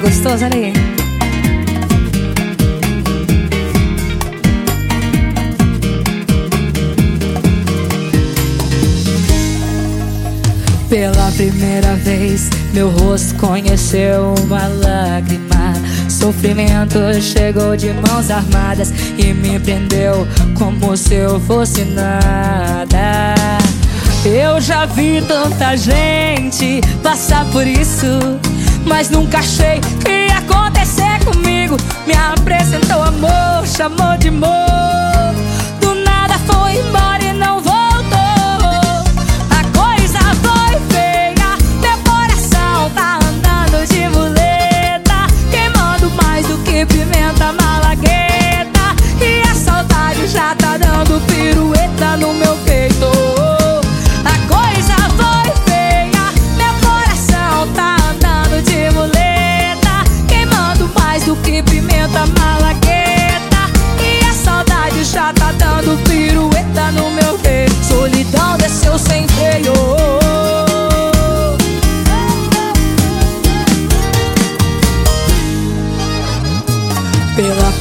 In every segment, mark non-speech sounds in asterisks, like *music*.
gostoso, olha aí. Pela primeira vez, meu rosto conheceu uma lágrima. Sofrimento chegou de mãos armadas e me prendeu como se eu fosse nada. Eu já vi tanta gente passar por isso, mas nunca achei que ia acontecer comigo. Me apresentou amor, chamou de amor.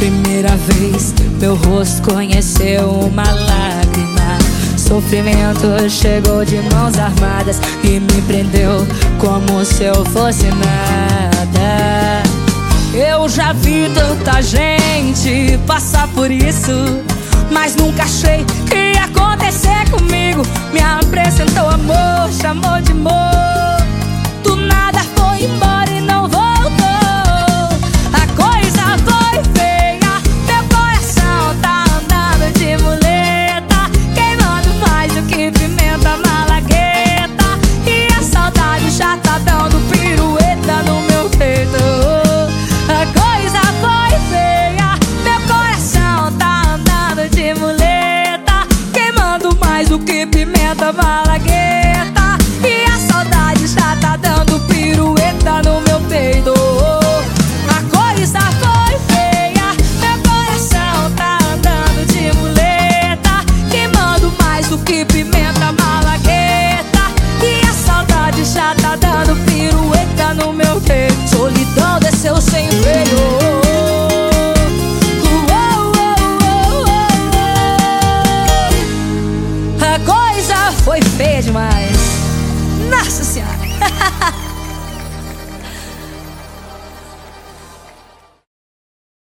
Primeira vez, meu rosto conheceu uma lágrima. Sofrimento chegou de mãos armadas e me prendeu como se eu fosse nada. Eu já vi tanta gente passar por isso, mas nunca achei que tá no meu peito. A coisa foi feia, meu coração tá andando de muleta, queimando mais do que pimenta malagueta. E a saudade já tá dando pirueta no meu peito. Solidão desceu sem freio. Uh, uh, uh, coisa foi feia demais. Nossa Senhora! *laughs*